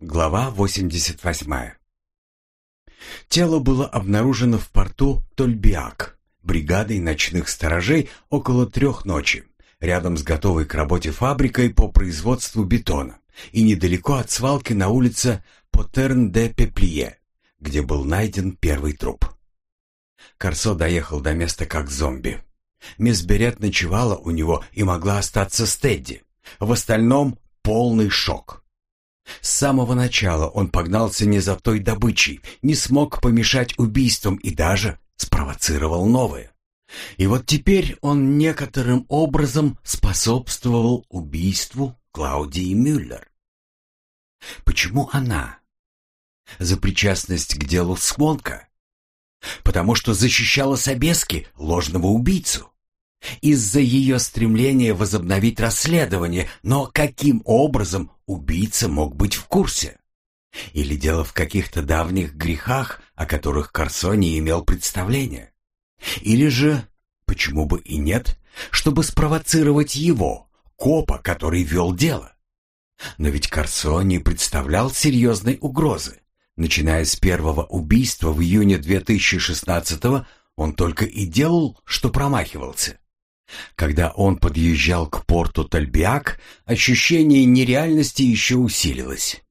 Глава 88. Тело было обнаружено в порту Тольбиак бригадой ночных сторожей около трех ночи, рядом с готовой к работе фабрикой по производству бетона и недалеко от свалки на улице Потерн-де-Пеплие, где был найден первый труп. Корсо доехал до места как зомби. Мисс Берет ночевала у него и могла остаться с Тедди. В остальном полный шок. С самого начала он погнался не за той добычей, не смог помешать убийствам и даже спровоцировал новые. И вот теперь он некоторым образом способствовал убийству Клаудии Мюллер. Почему она? За причастность к делу Смонка? Потому что защищала Собески, ложного убийцу. Из-за ее стремления возобновить расследование, но каким образом убийца мог быть в курсе? Или дело в каких-то давних грехах, о которых Корсо не имел представления? Или же, почему бы и нет, чтобы спровоцировать его, копа, который вел дело? Но ведь Корсо не представлял серьезной угрозы. Начиная с первого убийства в июне 2016-го, он только и делал, что промахивался. Когда он подъезжал к порту Тальбиак, ощущение нереальности еще усилилось.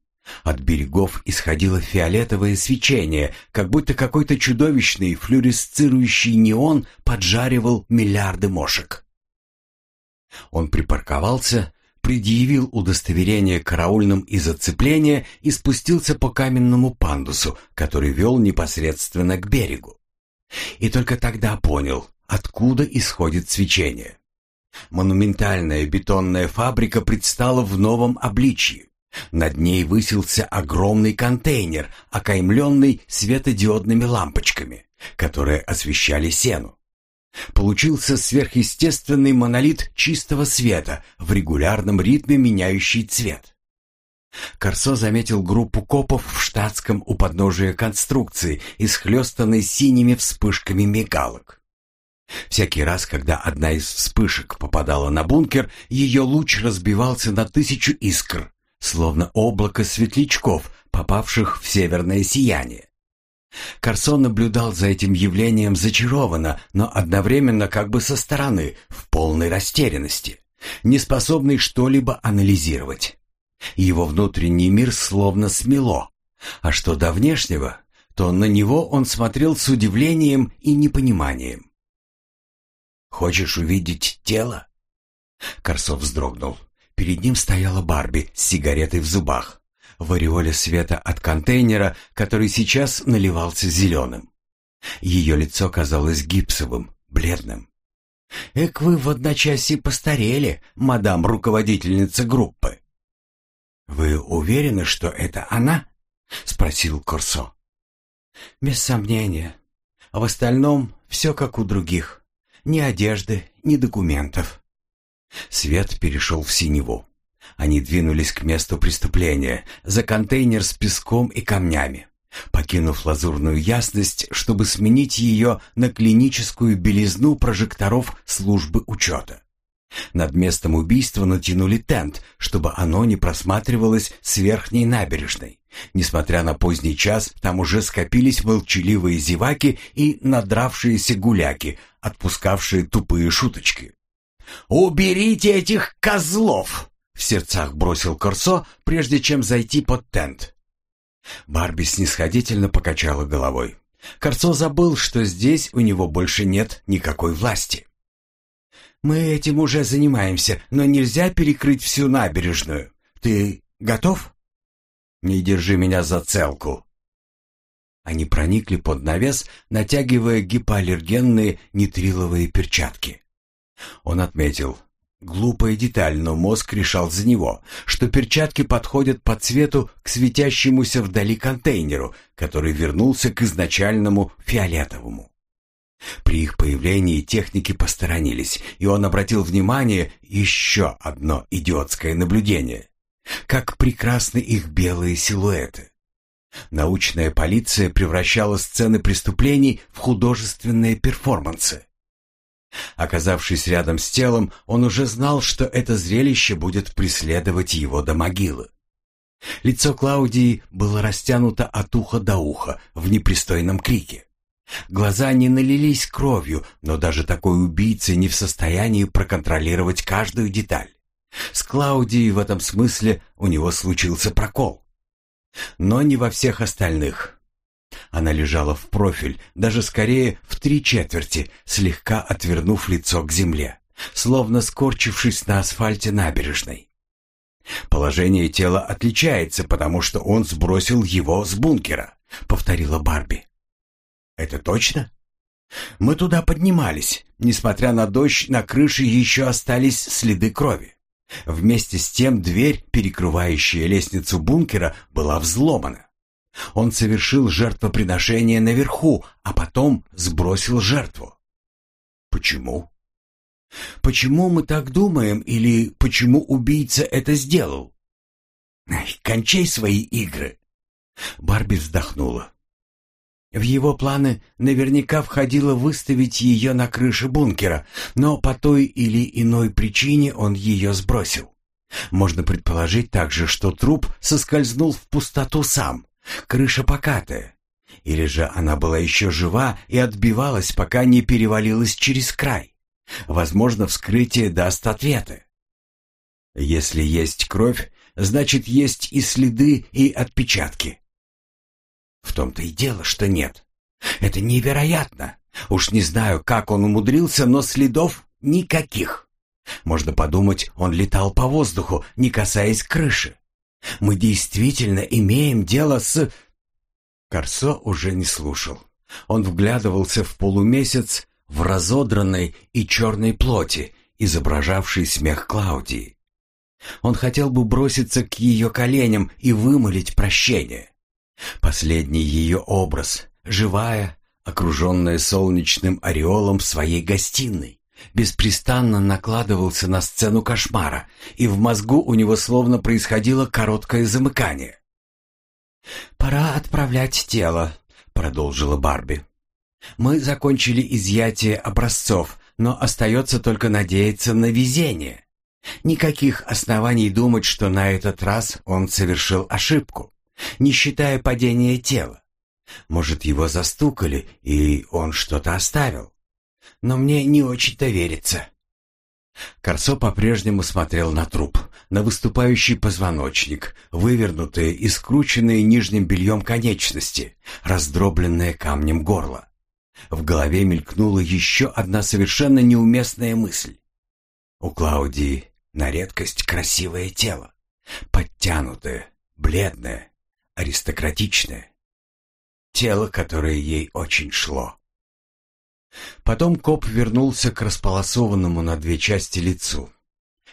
От берегов исходило фиолетовое свечение, как будто какой-то чудовищный флюоресцирующий неон поджаривал миллиарды мошек. Он припарковался, предъявил удостоверение караульным из оцепления и спустился по каменному пандусу, который вел непосредственно к берегу. И только тогда понял, откуда исходит свечение. Монументальная бетонная фабрика предстала в новом обличье. Над ней высился огромный контейнер, окаймленный светодиодными лампочками, которые освещали сену. Получился сверхъестественный монолит чистого света в регулярном ритме меняющий цвет. Корсо заметил группу копов в штатском у подножия конструкции, исхлестанной синими вспышками мигалок. Всякий раз, когда одна из вспышек попадала на бункер, ее луч разбивался на тысячу искр, словно облако светлячков, попавших в северное сияние. Карсон наблюдал за этим явлением зачарованно, но одновременно как бы со стороны, в полной растерянности, не способный что-либо анализировать. Его внутренний мир словно смело, а что до внешнего, то на него он смотрел с удивлением и непониманием. «Хочешь увидеть тело?» Корсов вздрогнул. Перед ним стояла Барби с сигаретой в зубах, в ореоле света от контейнера, который сейчас наливался зеленым. Ее лицо казалось гипсовым, бледным. «Эк вы в одночасье постарели, мадам руководительница группы». «Вы уверены, что это она?» — спросил Корсо. «Без сомнения. В остальном все как у других. Ни одежды, ни документов. Свет перешел в синеву. Они двинулись к месту преступления, за контейнер с песком и камнями, покинув лазурную ясность, чтобы сменить ее на клиническую белизну прожекторов службы учета. Над местом убийства натянули тент, чтобы оно не просматривалось с верхней набережной. Несмотря на поздний час, там уже скопились молчаливые зеваки и надравшиеся гуляки, отпускавшие тупые шуточки. «Уберите этих козлов!» — в сердцах бросил Корсо, прежде чем зайти под тент. Барби снисходительно покачала головой. Корсо забыл, что здесь у него больше нет никакой власти. «Мы этим уже занимаемся, но нельзя перекрыть всю набережную. Ты готов?» «Не держи меня за целку». Они проникли под навес, натягивая гипоаллергенные нитриловые перчатки. Он отметил, глупая деталь, но мозг решал за него, что перчатки подходят по цвету к светящемуся вдали контейнеру, который вернулся к изначальному фиолетовому. При их появлении техники посторонились, и он обратил внимание еще одно идиотское наблюдение. Как прекрасны их белые силуэты. Научная полиция превращала сцены преступлений в художественные перформансы. Оказавшись рядом с телом, он уже знал, что это зрелище будет преследовать его до могилы. Лицо Клаудии было растянуто от уха до уха в непристойном крике. Глаза не налились кровью, но даже такой убийца не в состоянии проконтролировать каждую деталь. С Клаудией в этом смысле у него случился прокол. Но не во всех остальных. Она лежала в профиль, даже скорее в три четверти, слегка отвернув лицо к земле, словно скорчившись на асфальте набережной. «Положение тела отличается, потому что он сбросил его с бункера», — повторила Барби. «Это точно?» «Мы туда поднимались. Несмотря на дождь, на крыше еще остались следы крови. Вместе с тем дверь, перекрывающая лестницу бункера, была взломана. Он совершил жертвоприношение наверху, а потом сбросил жертву. Почему? Почему мы так думаем или почему убийца это сделал? Ай, кончай свои игры. Барби вздохнула. В его планы наверняка входило выставить ее на крыше бункера, но по той или иной причине он ее сбросил. Можно предположить также, что труп соскользнул в пустоту сам, крыша покатая. Или же она была еще жива и отбивалась, пока не перевалилась через край. Возможно, вскрытие даст ответы. Если есть кровь, значит, есть и следы, и отпечатки. Том-то и дело, что нет. Это невероятно. Уж не знаю, как он умудрился, но следов никаких. Можно подумать, он летал по воздуху, не касаясь крыши. Мы действительно имеем дело с... Корсо уже не слушал. Он вглядывался в полумесяц в разодранной и черной плоти, изображавшей смех Клаудии. Он хотел бы броситься к ее коленям и вымолить прощение. Последний ее образ, живая, окруженная солнечным ореолом в своей гостиной, беспрестанно накладывался на сцену кошмара, и в мозгу у него словно происходило короткое замыкание. «Пора отправлять тело», — продолжила Барби. «Мы закончили изъятие образцов, но остается только надеяться на везение. Никаких оснований думать, что на этот раз он совершил ошибку не считая падения тела. Может, его застукали, и он что-то оставил. Но мне не очень-то верится. Корсо по-прежнему смотрел на труп, на выступающий позвоночник, вывернутые и скрученные нижним бельем конечности, раздробленное камнем горло. В голове мелькнула еще одна совершенно неуместная мысль. У Клаудии на редкость красивое тело, подтянутое, бледное, аристократичное. Тело, которое ей очень шло. Потом коп вернулся к располосованному на две части лицу.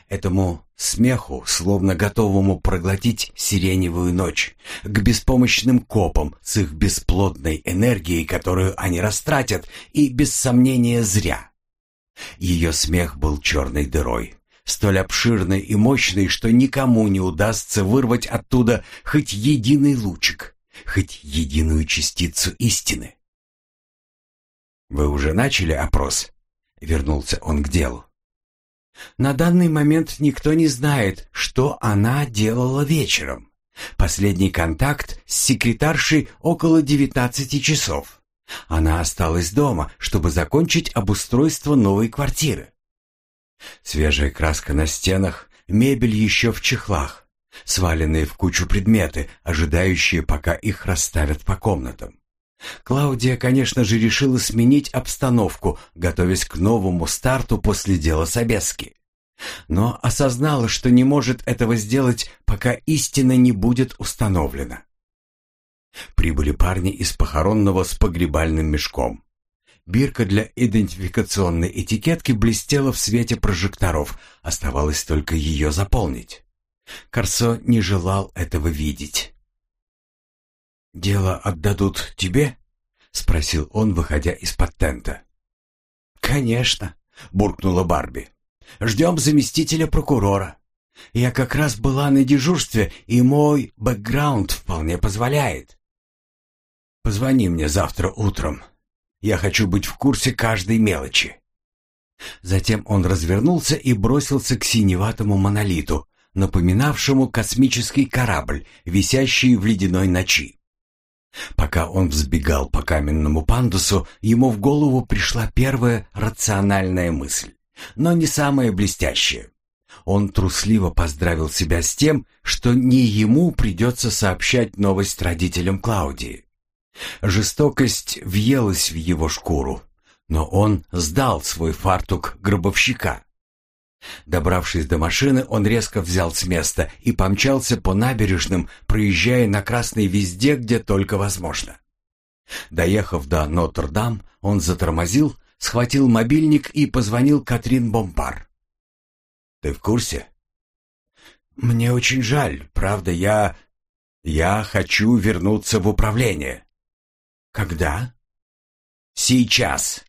Этому смеху, словно готовому проглотить сиреневую ночь, к беспомощным копам с их бесплодной энергией, которую они растратят, и, без сомнения, зря. Ее смех был черной дырой, столь обширной и мощной, что никому не удастся вырвать оттуда хоть единый лучик, хоть единую частицу истины. «Вы уже начали опрос?» — вернулся он к делу. «На данный момент никто не знает, что она делала вечером. Последний контакт с секретаршей около девятнадцати часов. Она осталась дома, чтобы закончить обустройство новой квартиры. Свежая краска на стенах, мебель еще в чехлах, сваленные в кучу предметы, ожидающие, пока их расставят по комнатам. Клаудия, конечно же, решила сменить обстановку, готовясь к новому старту после дела Собески. Но осознала, что не может этого сделать, пока истина не будет установлена. Прибыли парни из похоронного с погребальным мешком. Бирка для идентификационной этикетки блестела в свете прожекторов, оставалось только ее заполнить. Корсо не желал этого видеть. «Дело отдадут тебе?» — спросил он, выходя из-под тента. «Конечно», — буркнула Барби. «Ждем заместителя прокурора. Я как раз была на дежурстве, и мой бэкграунд вполне позволяет. Позвони мне завтра утром», я хочу быть в курсе каждой мелочи. Затем он развернулся и бросился к синеватому монолиту, напоминавшему космический корабль, висящий в ледяной ночи. Пока он взбегал по каменному пандусу, ему в голову пришла первая рациональная мысль, но не самая блестящая. Он трусливо поздравил себя с тем, что не ему придется сообщать новость родителям Клаудии. Жестокость въелась в его шкуру, но он сдал свой фартук гробовщика. Добравшись до машины, он резко взял с места и помчался по набережным, проезжая на красный везде, где только возможно. Доехав до Нотр-Дам, он затормозил, схватил мобильник и позвонил Катрин Бомпар. «Ты в курсе?» «Мне очень жаль, правда, я... я хочу вернуться в управление». «Когда?» «Сейчас!»